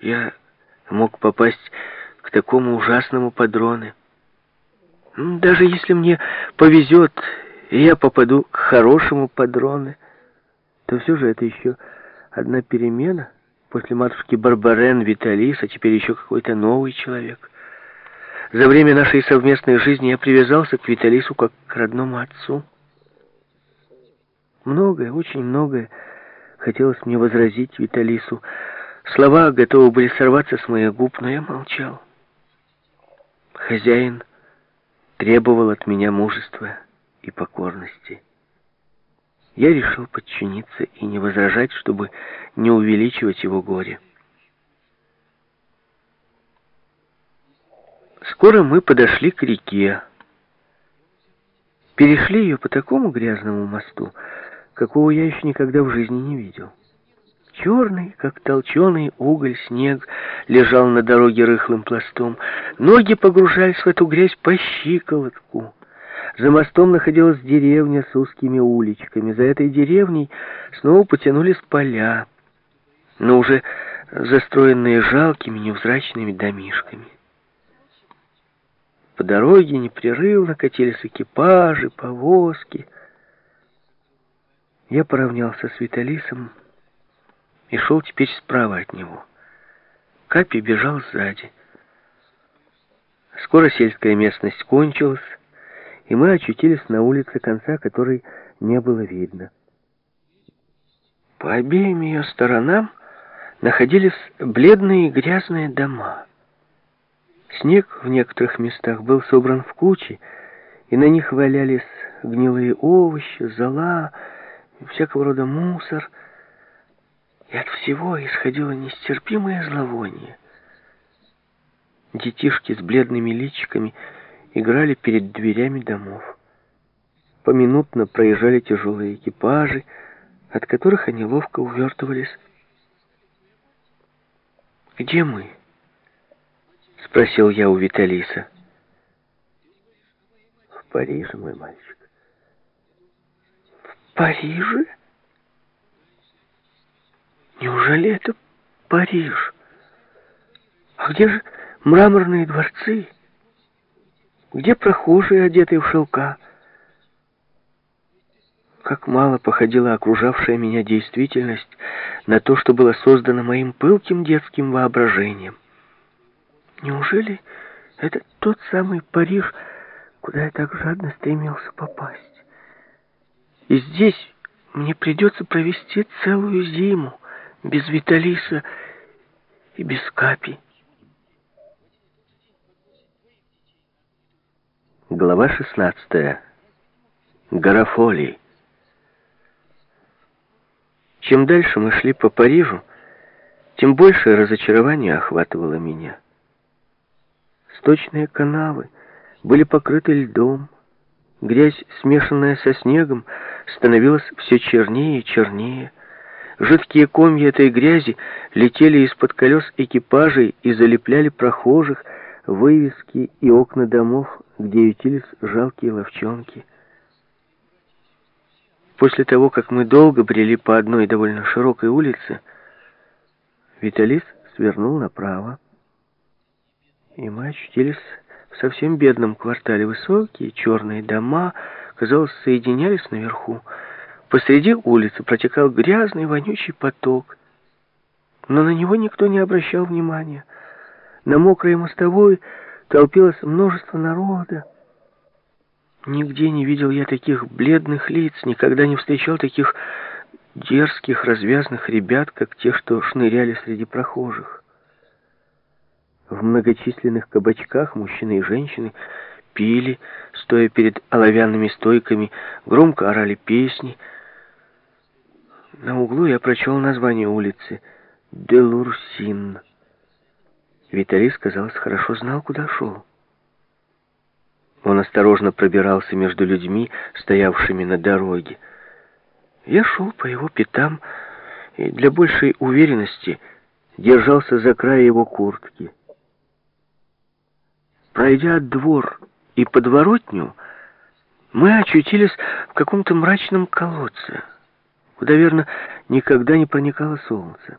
я мог попасть к такому ужасному падроне. Даже если мне повезет, и я попаду к хорошему падроне, то все же это еще одна перемена. После матушки Барбарен, Виталис, а теперь еще какой-то новый человек. За время нашей совместной жизни я привязался к Виталису как к родному отцу. Многое, очень многое хотелось мне возразить Виталису. Слова готовы были сорваться с моих губ, но я молчал. Хозяин требовал от меня мужества и покорности. Я решил подчиниться и не возражать, чтобы не увеличивать его горе. Скоро мы подошли к реке. Перешли ее по такому грязному мосту, какого я еще никогда в жизни не видел. Черный, как толченый уголь, снег лежал на дороге рыхлым пластом. Ноги погружались в эту грязь по щиколотку. За мостом находилась деревня с узкими уличками. За этой деревней снова потянулись поля, но уже застроенные жалкими невзрачными домишками. По дороге непрерывно катились экипажи, повозки. Я поравнялся с Виталисом и шел теперь справа от него. Капи бежал сзади. Скоро сельская местность кончилась, и мы очутились на улице, конца которой не было видно. По обеим ее сторонам находились бледные и грязные дома. Снег в некоторых местах был собран в кучи, и на них валялись гнилые овощи, зола, всякого рода мусор. И от всего исходило нестерпимое зловоние. Детишки с бледными личиками — играли перед дверями домов. Поминутно проезжали тяжелые экипажи, от которых они ловко увертывались. «Где мы?» — спросил я у Виталиса. «В Париже, мой мальчик». «В Париже? Неужели это Париж? А где же мраморные дворцы?» Где прохожие, одетые в шелка? Как мало походила окружавшая меня действительность на то, что было создано моим пылким детским воображением. Неужели это тот самый Париж, куда я так жадно стремился попасть? И здесь мне придется провести целую зиму без Виталиса и без Капи. Глава 16. Гарафолий. Чем дальше мы шли по Парижу, тем большее разочарование охватывало меня. Сточные канавы были покрыты льдом, грязь, смешанная со снегом, становилась все чернее и чернее. Жидкие комья этой грязи летели из-под колес экипажей и залепляли прохожих, вывески и окна домов, где ютились жалкие ловчонки. После того, как мы долго брели по одной довольно широкой улице, Виталис свернул направо, и мы очутились в совсем бедном квартале. Высокие черные дома, казалось, соединялись наверху. Посреди улицы протекал грязный вонючий поток, но на него никто не обращал внимания. На мокрой мостовой толпилось множество народа. Нигде не видел я таких бледных лиц, никогда не встречал таких дерзких, развязных ребят, как те, что шныряли среди прохожих. В многочисленных кабачках мужчины и женщины пили, стоя перед оловянными стойками, громко орали песни. На углу я прочел название улицы «Делурсин». Виталий, казалось, хорошо знал, куда шел. Он осторожно пробирался между людьми, стоявшими на дороге. Я шел по его пятам и для большей уверенности держался за край его куртки. Пройдя двор и подворотню, мы очутились в каком-то мрачном колодце, куда, верно, никогда не проникало солнце.